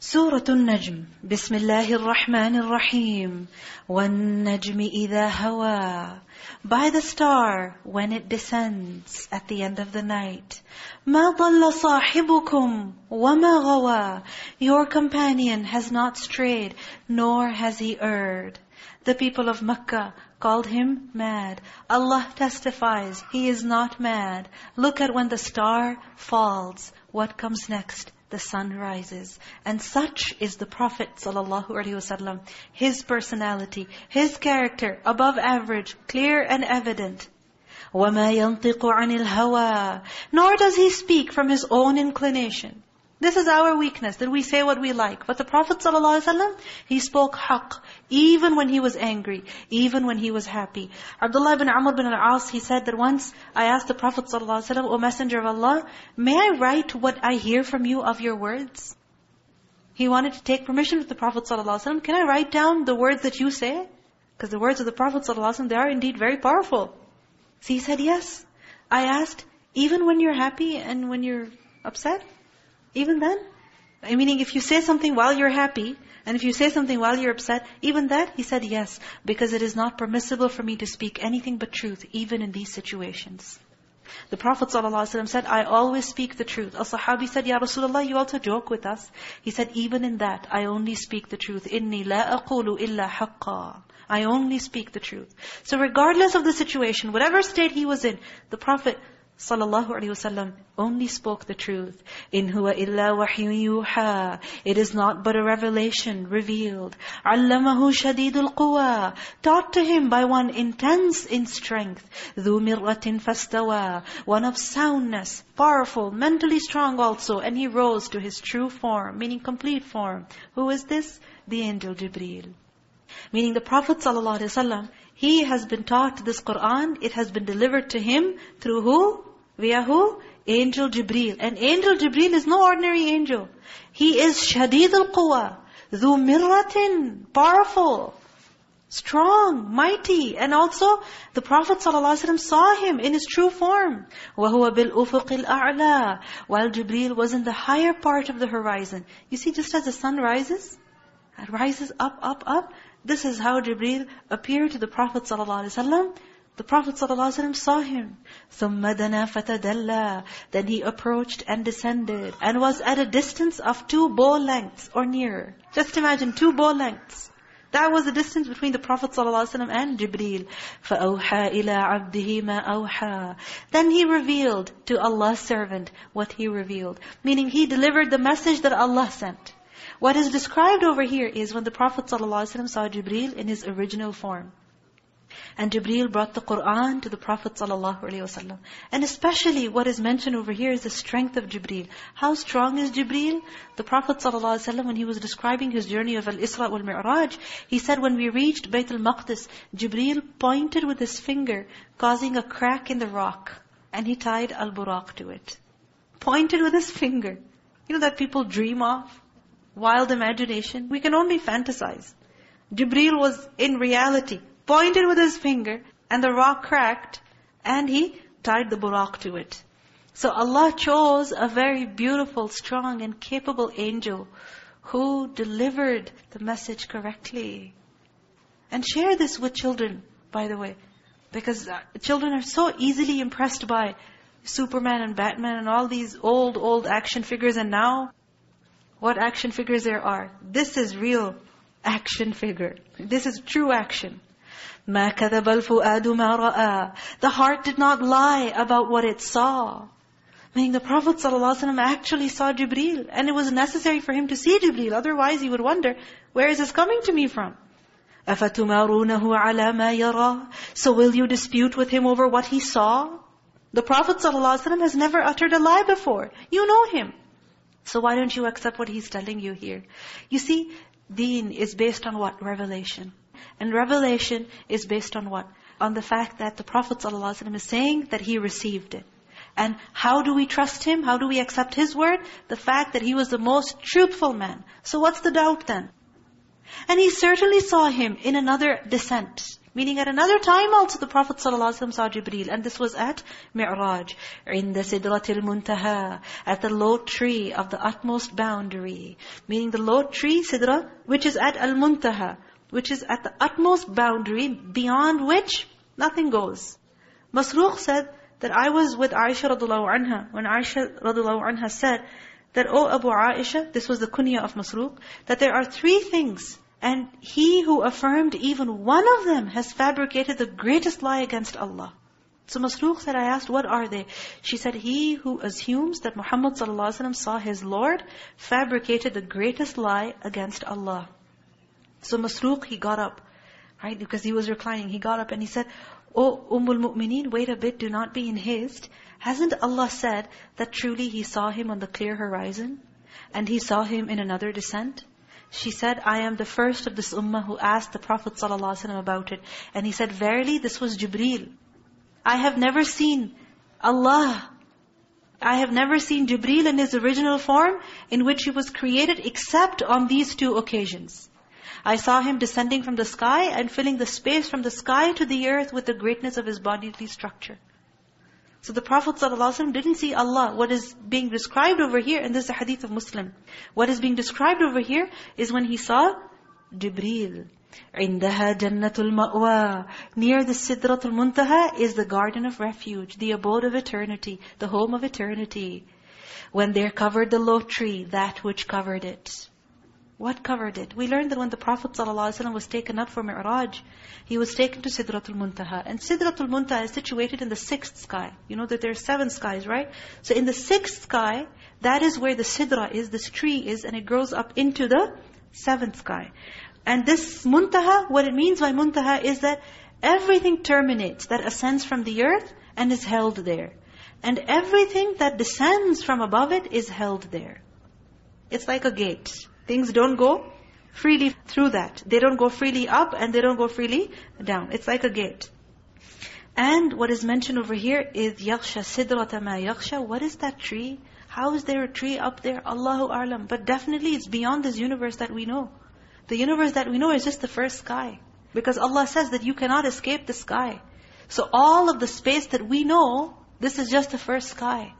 سورة النجم بسم الله الرحمن الرحيم والنجم إذا هوى By the star when it descends at the end of the night ما ضل صاحبكم وما غوى Your companion has not strayed nor has he erred The people of Mecca called him mad. Allah testifies, he is not mad. Look at when the star falls. What comes next? the sun rises. And such is the Prophet ﷺ. His personality, his character, above average, clear and evident. وَمَا يَنطِقُ عَنِ الْهَوَىٰ Nor does he speak from his own inclination. This is our weakness, that we say what we like. But the Prophet ﷺ, he spoke haqq, even when he was angry, even when he was happy. Abdullah ibn Amr bin al-As, he said that once I asked the Prophet ﷺ, O Messenger of Allah, may I write what I hear from you of your words? He wanted to take permission with the Prophet ﷺ. Can I write down the words that you say? Because the words of the Prophet ﷺ, they are indeed very powerful. So he said, yes. I asked, even when you're happy and when you're upset? Even then? I Meaning if you say something while you're happy, and if you say something while you're upset, even that, he said yes, because it is not permissible for me to speak anything but truth, even in these situations. The Prophet ﷺ said, I always speak the truth. A sahabi said, Ya Rasulullah, you also joke with us. He said, even in that, I only speak the truth. Inni la aqulu illa haqqa. I only speak the truth. So regardless of the situation, whatever state he was in, the Prophet sallallahu alaihi wasallam only spoke the truth. In huwa illa wahyu yuha. It is not but a revelation revealed. Allamahu shadidul quwa. Taught to him by one intense in strength. Dhu mirratin fastawa. One of soundness, powerful, mentally strong also. And he rose to his true form, meaning complete form. Who is this? The angel Jibreel. Meaning the Prophet ﷺ, he has been taught this Qur'an, it has been delivered to him through who? Via who? Angel Jibreel. And Angel Jibreel is no ordinary angel. He is Shadid al-Quwa, Dhu mirratin, powerful, strong, mighty. And also, the Prophet ﷺ saw him in his true form. وَهُوَ بِالْأُفُقِ الْأَعْلَى While Jibreel was in the higher part of the horizon. You see, just as the sun rises, it rises up, up, up. This is how Jibreel appeared to the Prophet ﷺ. The Prophet ﷺ saw him. ثُمَّ دَنَا فَتَدَلَّى Then he approached and descended and was at a distance of two bow lengths or nearer. Just imagine, two bow lengths. That was the distance between the Prophet ﷺ and Jibreel. فَأَوْحَى إِلَىٰ عَبْدِهِ مَا أَوْحَى Then he revealed to Allah's servant what he revealed. Meaning he delivered the message that Allah sent. What is described over here is when the Prophet ﷺ saw Jibreel in his original form. And Jibreel brought the Qur'an to the Prophet ﷺ. And especially what is mentioned over here is the strength of Jibreel. How strong is Jibreel? The Prophet ﷺ, when he was describing his journey of Al-Isra wal-Mi'raj, he said when we reached Bayt al-Maqdis, Jibreel pointed with his finger, causing a crack in the rock. And he tied Al-Buraq to it. Pointed with his finger. You know that people dream of? Wild imagination. We can only fantasize. Jibreel was in reality pointed with his finger, and the rock cracked, and he tied the buraq to it. So Allah chose a very beautiful, strong, and capable angel who delivered the message correctly. And share this with children, by the way. Because uh, children are so easily impressed by Superman and Batman and all these old, old action figures. And now, what action figures there are. This is real action figure. This is true action. مَا كَذَبَ الْفُؤَادُ مَا رَأَى The heart did not lie about what it saw. Meaning the Prophet ﷺ actually saw Jibreel. And it was necessary for him to see Jibreel. Otherwise he would wonder, where is this coming to me from? أَفَتُمَارُونَهُ عَلَى مَا يَرَى So will you dispute with him over what he saw? The Prophet ﷺ has never uttered a lie before. You know him. So why don't you accept what he's telling you here? You see, deen is based on what? Revelation. And revelation is based on what? On the fact that the Prophet ﷺ is saying that he received it. And how do we trust him? How do we accept his word? The fact that he was the most truthful man. So what's the doubt then? And he certainly saw him in another descent. Meaning at another time also the Prophet ﷺ saw Jibreel. And this was at Mi'raj. in the Sidratil Muntaha. At the lote tree of the utmost boundary. Meaning the lote tree, Sidra, which is at Al-Muntaha which is at the utmost boundary beyond which nothing goes. Masruq said that I was with Aisha radiallahu anha when Aisha radiallahu anha said that, O Abu Aisha, this was the kunya of Masruq, that there are three things and he who affirmed even one of them has fabricated the greatest lie against Allah. So Masruq said, I asked, what are they? She said, he who assumes that Muhammad ﷺ saw his Lord fabricated the greatest lie against Allah. So Masruq, he got up, right? Because he was reclining. He got up and he said, Oh Ummul Mu'mineen, wait a bit, do not be in haste. Hasn't Allah said that truly He saw him on the clear horizon? And He saw him in another descent? She said, I am the first of this ummah who asked the Prophet ﷺ about it. And he said, verily this was Jibreel. I have never seen Allah. I have never seen Jibreel in his original form in which he was created except on these two occasions. I saw him descending from the sky and filling the space from the sky to the earth with the greatness of his bodily structure. So the Prophet ﷺ didn't see Allah. What is being described over here, and this is a hadith of Muslim. What is being described over here is when he saw Jibreel. عِنْدَهَا جَنَّةُ الْمَأْوَى Near the Sidratul Muntaha is the garden of refuge, the abode of eternity, the home of eternity. When there covered the lote tree, that which covered it. What covered it? We learned that when the Prophet ﷺ was taken up for Mi'raj, he was taken to Sidratul Muntaha. And Sidratul Muntaha is situated in the sixth sky. You know that there are seven skies, right? So in the sixth sky, that is where the Sidra is, this tree is, and it grows up into the seventh sky. And this Muntaha, what it means by Muntaha is that everything terminates, that ascends from the earth and is held there. And everything that descends from above it is held there. It's like a gate. Things don't go freely through that. They don't go freely up and they don't go freely down. It's like a gate. And what is mentioned over here is yakhsha sidrata ma yakhsha. What is that tree? How is there a tree up there? Allahu a'lam. But definitely it's beyond this universe that we know. The universe that we know is just the first sky. Because Allah says that you cannot escape the sky. So all of the space that we know, this is just the first sky.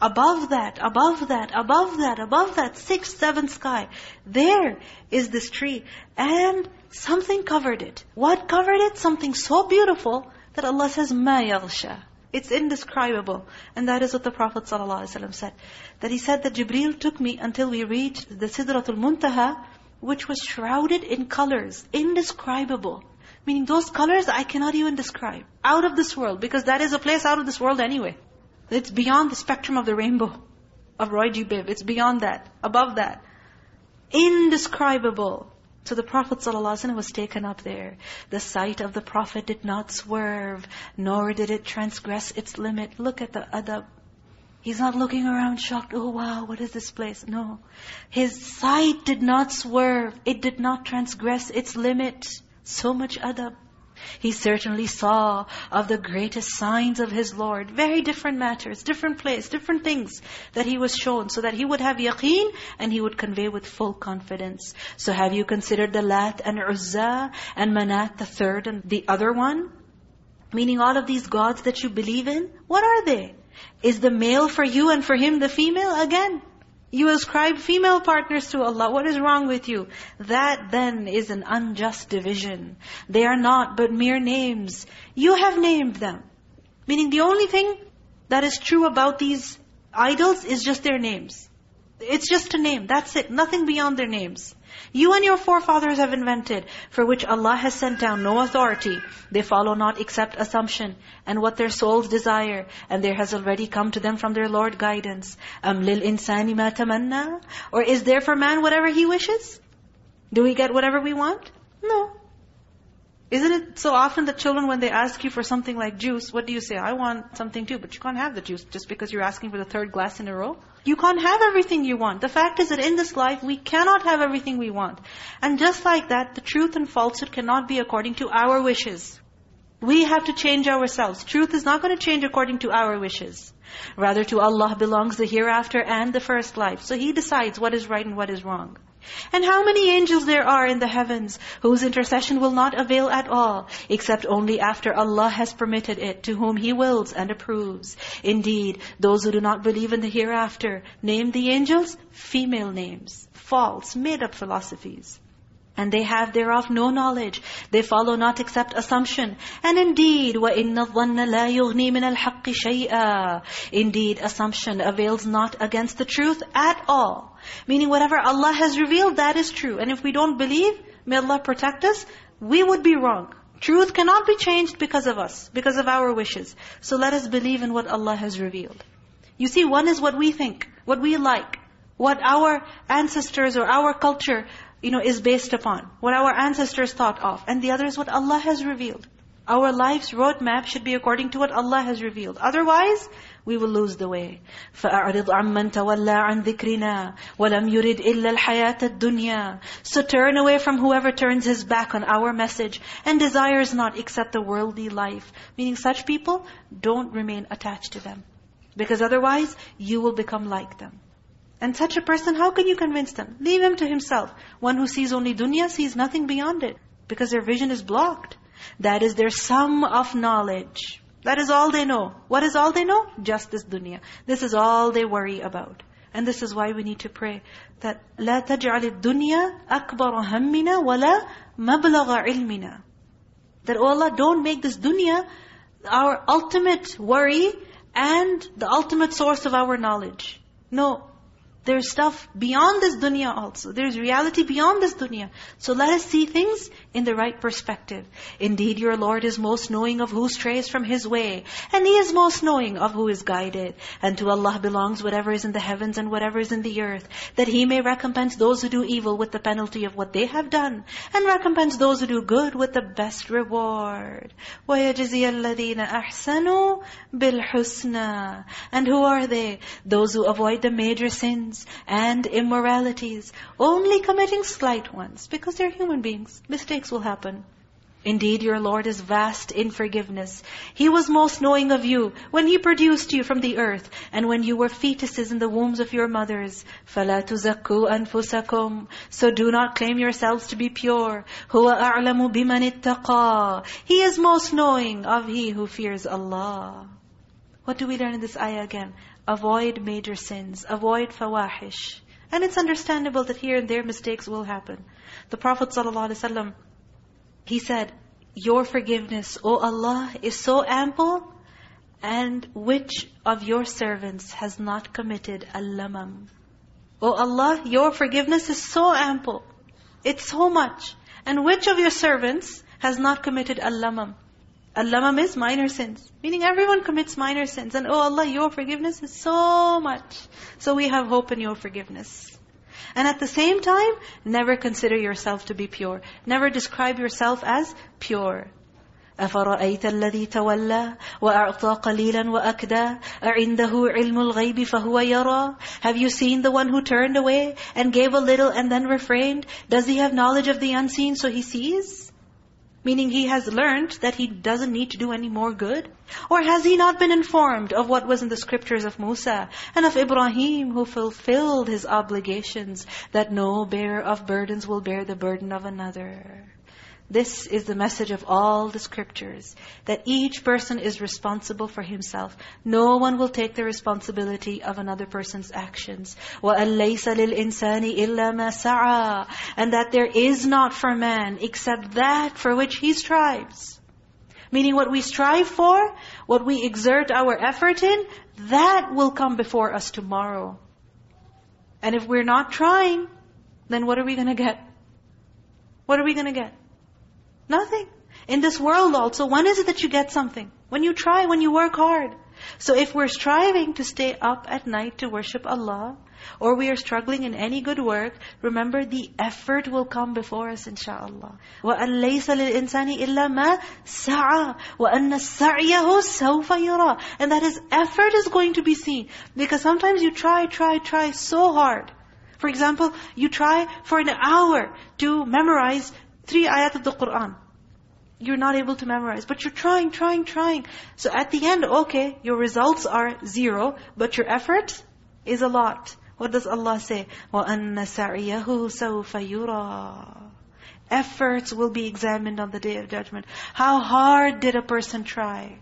Above that, above that, above that, above that, sixth, seventh sky. There is this tree. And something covered it. What covered it? Something so beautiful that Allah says, مَا يَغْشَى It's indescribable. And that is what the Prophet ﷺ said. That he said that Jibreel took me until we reached the Sidratul Muntaha, which was shrouded in colors, indescribable. Meaning those colors I cannot even describe. Out of this world, because that is a place out of this world anyway. It's beyond the spectrum of the rainbow of Roy G. Biv. It's beyond that, above that. Indescribable. So the Prophet ﷺ was taken up there. The sight of the Prophet did not swerve, nor did it transgress its limit. Look at the adab. He's not looking around shocked, oh wow, what is this place? No. His sight did not swerve. It did not transgress its limit. So much adab. He certainly saw of the greatest signs of his Lord. Very different matters, different place, different things that he was shown so that he would have yaqeen and he would convey with full confidence. So have you considered the Lat and Uzza and Manat, the third and the other one? Meaning all of these gods that you believe in, what are they? Is the male for you and for him the female? Again, you ascribe female partners to Allah. What is wrong with you? That then is an unjust division. They are not but mere names. You have named them. Meaning the only thing that is true about these idols is just their names. It's just a name. That's it. Nothing beyond their names. You and your forefathers have invented, for which Allah has sent down no authority. They follow not except assumption, and what their souls desire, and there has already come to them from their Lord guidance. أَمْ لِلْإِنسَانِ مَا تَمَنَّى Or is there for man whatever he wishes? Do we get whatever we want? No. Isn't it so often that children, when they ask you for something like juice, what do you say? I want something too, but you can't have the juice just because you're asking for the third glass in a row. You can't have everything you want. The fact is that in this life, we cannot have everything we want. And just like that, the truth and falsehood cannot be according to our wishes. We have to change ourselves. Truth is not going to change according to our wishes. Rather, to Allah belongs the hereafter and the first life. So He decides what is right and what is wrong. And how many angels there are in the heavens whose intercession will not avail at all, except only after Allah has permitted it, to whom He wills and approves. Indeed, those who do not believe in the hereafter, name the angels female names, false, made-up philosophies. And they have thereof no knowledge. They follow not except assumption. And indeed, وَإِنَّ الظَّنَّ لَا يُغْنِي مِنَ الْحَقِّ شَيْئًا Indeed, assumption avails not against the truth at all. Meaning whatever Allah has revealed, that is true. And if we don't believe, may Allah protect us, we would be wrong. Truth cannot be changed because of us, because of our wishes. So let us believe in what Allah has revealed. You see, one is what we think, what we like, what our ancestors or our culture you know, is based upon. What our ancestors thought of. And the other is what Allah has revealed. Our life's roadmap should be according to what Allah has revealed. Otherwise, we will lose the way. فَأَعْرِضْ عَمَّنْ تَوَلَّى عَنْ ذِكْرِنَا وَلَمْ يُرِدْ إِلَّا الْحَيَاةَ الدُّنْيَا So turn away from whoever turns his back on our message and desires not except the worldly life. Meaning such people, don't remain attached to them. Because otherwise, you will become like them. And such a person, how can you convince them? Leave him to himself. One who sees only dunya sees nothing beyond it. Because their vision is blocked. That is their sum of knowledge. That is all they know. What is all they know? Just this dunya. This is all they worry about. And this is why we need to pray that لا تجعل الدنيا أكبر همنا ولا مبلغ علمنا. That oh Allah, don't make this dunya our ultimate worry and the ultimate source of our knowledge. No, there's stuff beyond this dunya also. There's reality beyond this dunya. So let us see things in the right perspective. Indeed, your Lord is most knowing of who strays from His way. And He is most knowing of who is guided. And to Allah belongs whatever is in the heavens and whatever is in the earth. That He may recompense those who do evil with the penalty of what they have done. And recompense those who do good with the best reward. وَيَجْزِيَ الَّذِينَ أَحْسَنُوا بِالْحُسْنَى And who are they? Those who avoid the major sins and immoralities. Only committing slight ones. Because they're human beings. Mistakes will happen. Indeed, your Lord is vast in forgiveness. He was most knowing of you when He produced you from the earth and when you were fetuses in the wombs of your mothers. فَلَا تُزَكُّوا أَنفُسَكُمْ So do not claim yourselves to be pure. هُوَ أَعْلَمُ بِمَنِ اتَّقَى He is most knowing of he who fears Allah. What do we learn in this ayah again? Avoid major sins. Avoid fawahish. And it's understandable that here and there mistakes will happen. The Prophet ﷺ, he said, Your forgiveness, O Allah, is so ample, and which of your servants has not committed al-lamam? O Allah, your forgiveness is so ample. It's so much. And which of your servants has not committed al-lamam? Al-lamam is minor sins. Meaning everyone commits minor sins. And oh Allah, your forgiveness is so much. So we have hope in your forgiveness. And at the same time, never consider yourself to be pure. Never describe yourself as pure. أفرأيت الذي تولى وأعطى قليلا وأكدى أعنده علم الغيب فهو يرى Have you seen the one who turned away and gave a little and then refrained? Does he have knowledge of the unseen so he sees? Meaning he has learned that he doesn't need to do any more good? Or has he not been informed of what was in the scriptures of Musa and of Ibrahim who fulfilled his obligations that no bearer of burdens will bear the burden of another? This is the message of all the scriptures, that each person is responsible for himself. No one will take the responsibility of another person's actions. وَأَن لَيْسَ لِلْإِنسَانِ إِلَّا مَا سَعَى And that there is not for man except that for which he strives. Meaning what we strive for, what we exert our effort in, that will come before us tomorrow. And if we're not trying, then what are we going to get? What are we going to get? Nothing. In this world also, when is it that you get something? When you try, when you work hard. So if we're striving to stay up at night to worship Allah, or we are struggling in any good work, remember the effort will come before us inshaAllah. وَأَن لَيْسَ لِلْإِنسَانِ إِلَّا مَا سَعَى وَأَنَّ سَعْيَهُ سَوْفَ يُرَى And that his effort is going to be seen. Because sometimes you try, try, try so hard. For example, you try for an hour to memorize three ayat of the Qur'an. You're not able to memorize. But you're trying, trying, trying. So at the end, okay, your results are zero, but your effort is a lot. What does Allah say? وَأَنَّ سَعْيَهُ سَوْفَ يُرَى Efforts will be examined on the Day of Judgment. How hard did a person try?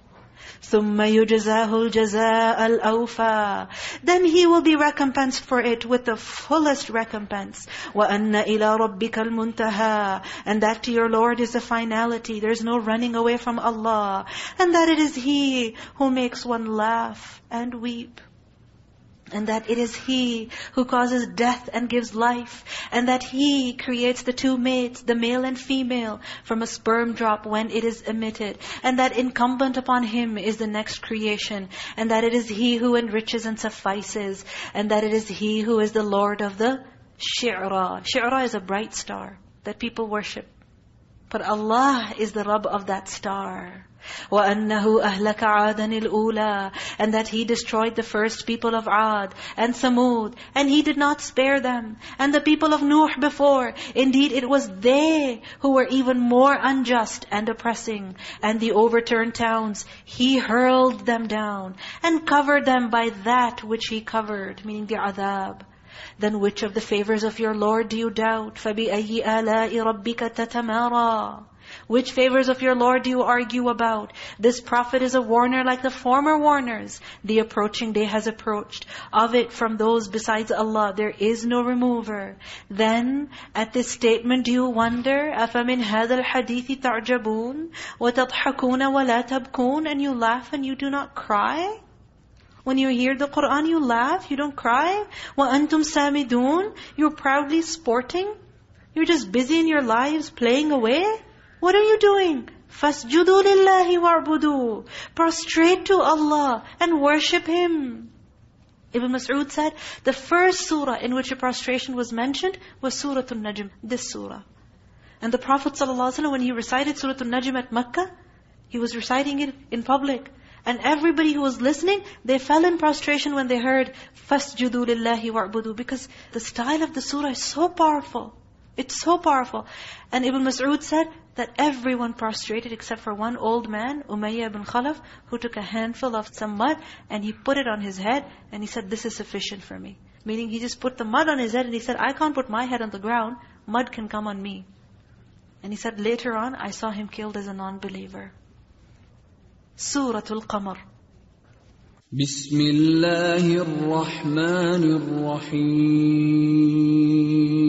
ثُمَّ يُجْزَاهُ الْجَزَاءَ الْأَوْفَى Then he will be recompensed for it with the fullest recompense. وَأَنَّ إِلَىٰ رَبِّكَ الْمُنْتَهَى And that to your Lord is the finality. There's no running away from Allah. And that it is He who makes one laugh and weep. And that it is He who causes death and gives life. And that He creates the two mates, the male and female, from a sperm drop when it is emitted. And that incumbent upon Him is the next creation. And that it is He who enriches and suffices. And that it is He who is the Lord of the shi'ra. Shi'ra is a bright star that people worship. But Allah is the Rabb of that star. وَأَنَّهُ أَهْلَكَ عَادًا الْأُولَى And that He destroyed the first people of Ad and Samud. And He did not spare them. And the people of Nuh before. Indeed, it was they who were even more unjust and oppressing. And the overturned towns, He hurled them down and covered them by that which He covered, meaning the adhab. Then which of the favors of your Lord do you doubt? فَبِأَيِّ آلَاءِ رَبِّكَ تَتَمَارَى Which favors of your Lord do you argue about? This prophet is a warner like the former warners. The approaching day has approached. Of it from those besides Allah, there is no remover. Then, at this statement, do you wonder? أَفَمِنْ هَذَا الْحَدِيثِ تَعْجَبُونَ وَتَضْحَكُونَ وَلَا تَبْكُونَ And you laugh and you do not cry? When you hear the Qur'an, you laugh, you don't cry. وَأَنْتُمْ سَامِدُونَ You're proudly sporting. You're just busy in your lives, playing away. What are you doing? فَاسْجُدُوا لِلَّهِ وَاعْبُدُوا Prostrate to Allah and worship Him. Ibn Mas'ud said, the first surah in which a prostration was mentioned was Surah An-Najm, this surah. And the Prophet ﷺ, when he recited Surah An-Najm at Makkah, he was reciting it in public. And everybody who was listening, they fell in prostration when they heard, فَاسْجُدُوا لِلَّهِ وَاعْبُدُوا Because the style of the surah is so powerful. It's so powerful. And Ibn Mas'ud said that everyone prostrated except for one old man, Umayyah ibn Khalaf, who took a handful of some mud and he put it on his head and he said, this is sufficient for me. Meaning he just put the mud on his head and he said, I can't put my head on the ground, mud can come on me. And he said, later on, I saw him killed as a non-believer. Suratul Qamar. Bismillahirrahmanirrahim.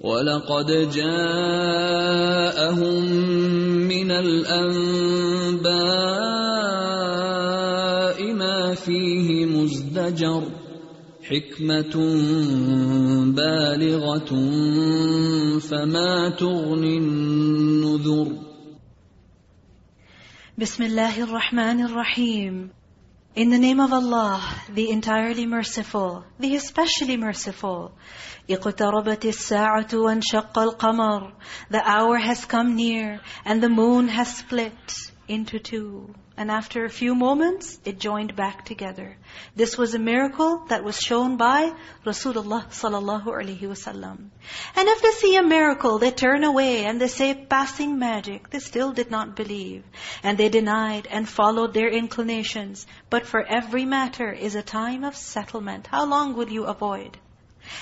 ولقد جاءهم من الأنباء ما فيه مزدجر حكمة بالغة فما تغني النذر. بسم الله الرحمن الرحيم. In the name of Allah, the entirely merciful, the especially merciful. اقتربت الساعة وانشق القمر. The hour has come near and the moon has split into two. And after a few moments, it joined back together. This was a miracle that was shown by Rasulullah sallallahu alaihi wasallam. And if they see a miracle, they turn away and they say passing magic. They still did not believe. And they denied and followed their inclinations. But for every matter is a time of settlement. How long will you avoid?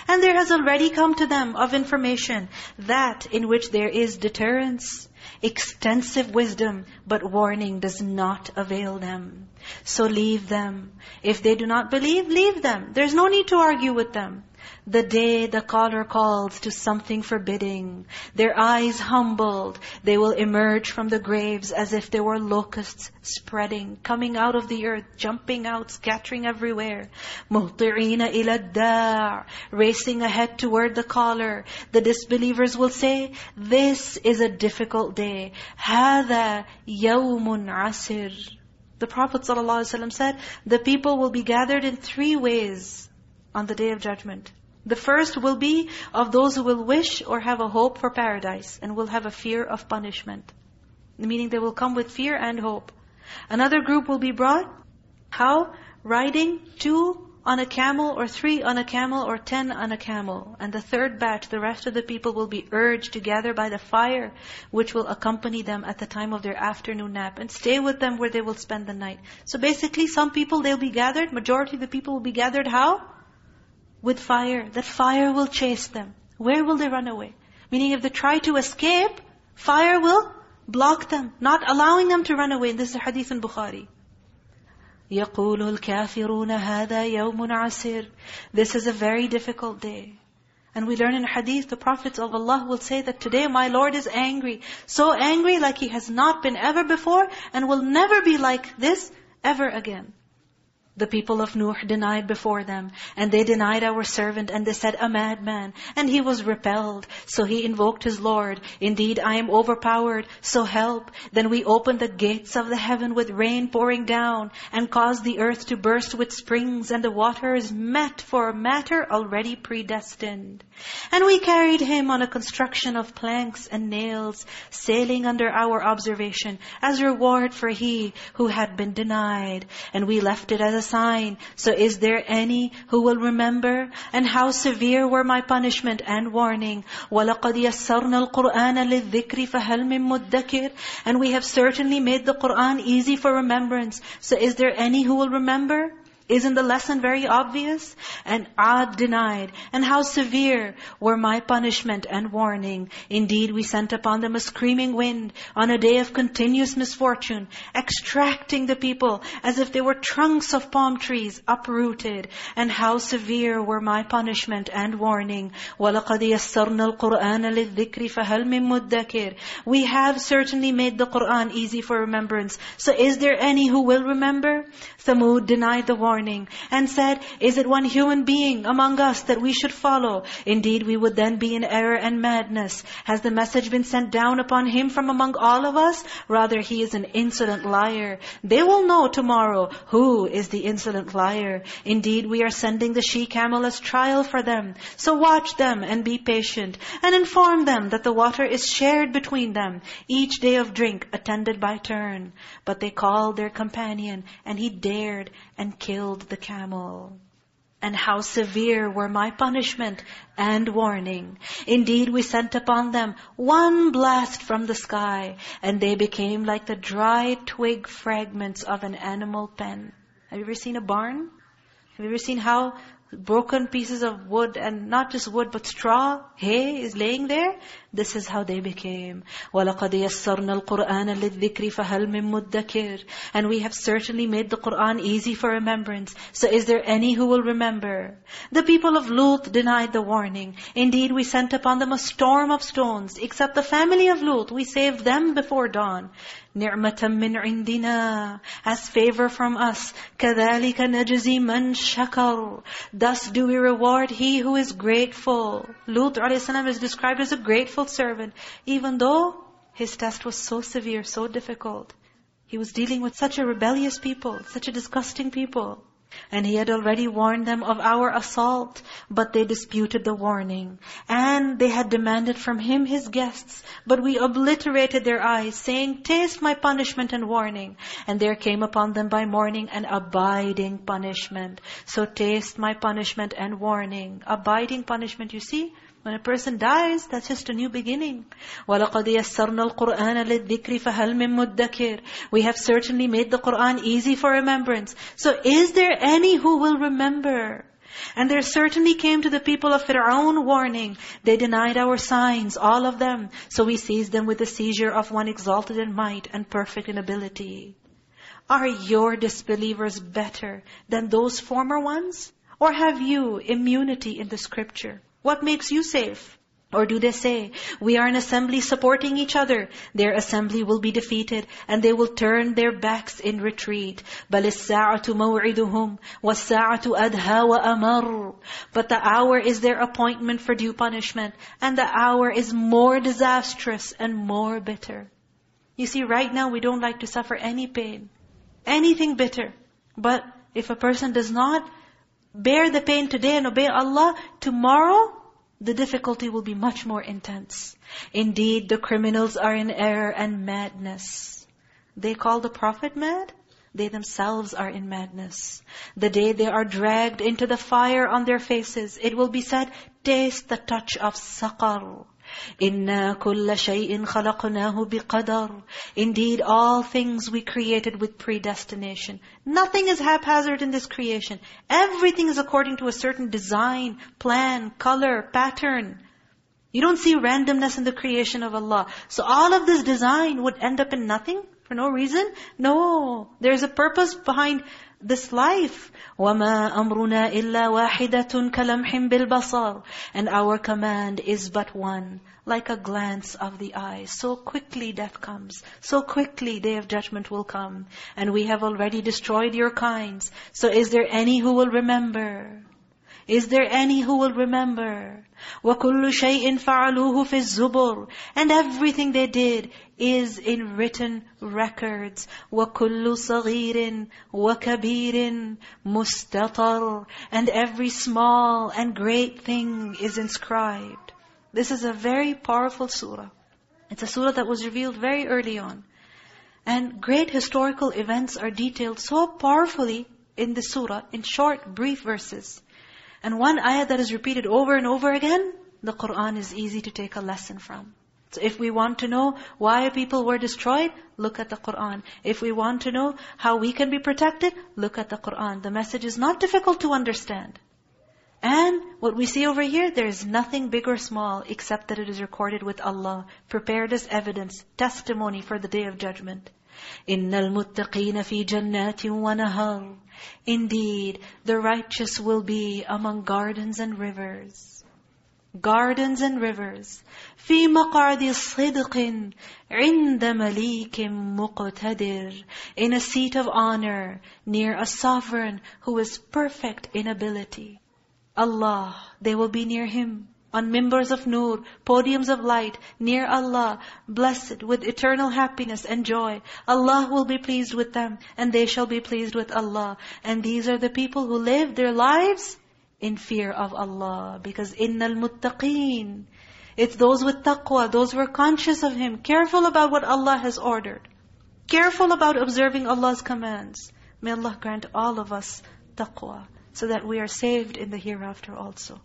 And there has already come to them of information that in which there is deterrence, extensive wisdom, but warning does not avail them. So leave them. If they do not believe, leave them. There's no need to argue with them. The day the caller calls to something forbidding, their eyes humbled, they will emerge from the graves as if they were locusts spreading, coming out of the earth, jumping out, scattering everywhere. مُهْطِعِينَ إِلَى الدَّاعِ Racing ahead toward the caller. The disbelievers will say, this is a difficult day. هَذَا يَوْمٌ عَسِرٌ The Prophet ﷺ said, the people will be gathered in three ways on the Day of Judgment. The first will be of those who will wish or have a hope for paradise and will have a fear of punishment. Meaning they will come with fear and hope. Another group will be brought, how? Riding two on a camel or three on a camel or ten on a camel. And the third batch, the rest of the people will be urged to gather by the fire which will accompany them at the time of their afternoon nap and stay with them where they will spend the night. So basically some people, they'll be gathered, majority of the people will be gathered how? with fire. That fire will chase them. Where will they run away? Meaning if they try to escape, fire will block them, not allowing them to run away. This is a hadith in Bukhari. يَقُولُ الْكَافِرُونَ هَذَا يَوْمٌ عَسِرٌ This is a very difficult day. And we learn in hadith, the prophets of Allah will say that today my Lord is angry. So angry like He has not been ever before and will never be like this ever again. The people of Nuh denied before them, and they denied our servant, and they said, a madman. And he was repelled. So he invoked his Lord. Indeed, I am overpowered, so help. Then we opened the gates of the heaven with rain pouring down, and caused the earth to burst with springs, and the waters met for a matter already predestined. And we carried him on a construction of planks and nails, sailing under our observation, as reward for he who had been denied. And we left it as a sign. So is there any who will remember? And how severe were my punishment and warning. وَلَقَدْ يَسَّرْنَا الْقُرْآنَ لِلذِّكْرِ فَهَلْ مِن مُدَّكِرٍ And we have certainly made the Qur'an easy for remembrance. So is there any who will remember? Isn't the lesson very obvious? And Ad denied. And how severe were my punishment and warning. Indeed, we sent upon them a screaming wind on a day of continuous misfortune, extracting the people as if they were trunks of palm trees uprooted. And how severe were my punishment and warning. وَلَقَدْ يَسَّرْنَا الْقُرْآنَ لِلذِّكْرِ فَهَلْ مِن مُدَّكِرٍ We have certainly made the Qur'an easy for remembrance. So is there any who will remember? Thamud denied the warning and said, Is it one human being among us that we should follow? Indeed, we would then be in error and madness. Has the message been sent down upon him from among all of us? Rather, he is an insolent liar. They will know tomorrow who is the insolent liar. Indeed, we are sending the she-camel as trial for them. So watch them and be patient. And inform them that the water is shared between them, each day of drink attended by turn. But they called their companion, and he dared and killed the camel. And how severe were my punishment and warning. Indeed, we sent upon them one blast from the sky, and they became like the dry twig fragments of an animal pen. Have you ever seen a barn? Have you ever seen how broken pieces of wood and not just wood but straw, hay is laying there. This is how they became. وَلَقَدْ يَسَّرْنَا الْقُرْآنَ لِلذِّكْرِ فَهَلْ مِن مُدَّكِرٍ And we have certainly made the Qur'an easy for remembrance. So is there any who will remember? The people of Lut denied the warning. Indeed, we sent upon them a storm of stones. Except the family of Lut, we saved them before dawn. نِعْمَةً مِّنْ عِنْدِنَا As favor from us. كَذَلِكَ نَجْزِي مَنْ شَكَرُ Thus do we reward he who is grateful. Lut a.s. is described as a grateful servant, even though his test was so severe, so difficult. He was dealing with such a rebellious people, such a disgusting people. And He had already warned them of our assault, but they disputed the warning. And they had demanded from Him His guests, but we obliterated their eyes, saying, Taste my punishment and warning. And there came upon them by morning an abiding punishment. So taste my punishment and warning. Abiding punishment, you see? When a person dies, that's just a new beginning. وَلَقَدْ يَسَّرْنَا الْقُرْآنَ لِلذِّكْرِ فَهَلْ مِن مُدَّكِرٍ We have certainly made the Qur'an easy for remembrance. So is there any who will remember? And there certainly came to the people of Fir'aun warning. They denied our signs, all of them. So we seized them with the seizure of one exalted in might and perfect in ability. Are your disbelievers better than those former ones? Or have you immunity in the scripture? What makes you safe? Or do they say, we are an assembly supporting each other. Their assembly will be defeated and they will turn their backs in retreat. بَلِ السَّاعَةُ مَوْعِدُهُمْ وَالسَّاعَةُ أَدْهَى وَأَمَرُّ But the hour is their appointment for due punishment. And the hour is more disastrous and more bitter. You see, right now we don't like to suffer any pain. Anything bitter. But if a person does not bear the pain today and obey Allah, tomorrow the difficulty will be much more intense. Indeed, the criminals are in error and madness. They call the Prophet mad? They themselves are in madness. The day they are dragged into the fire on their faces, it will be said, taste the touch of saqar. إِنَّا كُلَّ شَيْءٍ خَلَقْنَاهُ بِقَدَرٍ Indeed, all things we created with predestination. Nothing is haphazard in this creation. Everything is according to a certain design, plan, color, pattern. You don't see randomness in the creation of Allah. So all of this design would end up in nothing for no reason? No. There's a purpose behind this life. وَمَا أَمْرُنَا إِلَّا وَاحِدَةٌ كَلَمْحٍ بِالْبَصَرِ And our command is but one, like a glance of the eye. So quickly death comes. So quickly day of judgment will come. And we have already destroyed your kinds. So is there any who will remember? Is there any who will remember? وَكُلُّ شَيْءٍ فَعَلُوهُ فِي الزُّبُرِ And everything they did is in written records. وَكُلُّ صَغِيرٍ وَكَبِيرٍ مُسْتَطَرٍ And every small and great thing is inscribed. This is a very powerful surah. It's a surah that was revealed very early on. And great historical events are detailed so powerfully in the surah, in short, brief verses. And one ayah that is repeated over and over again, the Qur'an is easy to take a lesson from. So if we want to know why people were destroyed, look at the Qur'an. If we want to know how we can be protected, look at the Qur'an. The message is not difficult to understand. And what we see over here, there is nothing big or small except that it is recorded with Allah, prepared as evidence, testimony for the Day of Judgment. إِنَّ الْمُتَّقِينَ فِي جَنَّاتٍ وَنَهَرٍ Indeed, the righteous will be among gardens and rivers gardens and rivers. في مقعد صدق عند مليك مقتدر In a seat of honor near a sovereign who is perfect in ability. Allah, they will be near Him. On minbars of nur, podiums of light, near Allah, blessed with eternal happiness and joy. Allah will be pleased with them, and they shall be pleased with Allah. And these are the people who live their lives in fear of Allah. Because innal muttaqeen. It's those with taqwa, those who are conscious of Him, careful about what Allah has ordered. Careful about observing Allah's commands. May Allah grant all of us taqwa, so that we are saved in the hereafter also.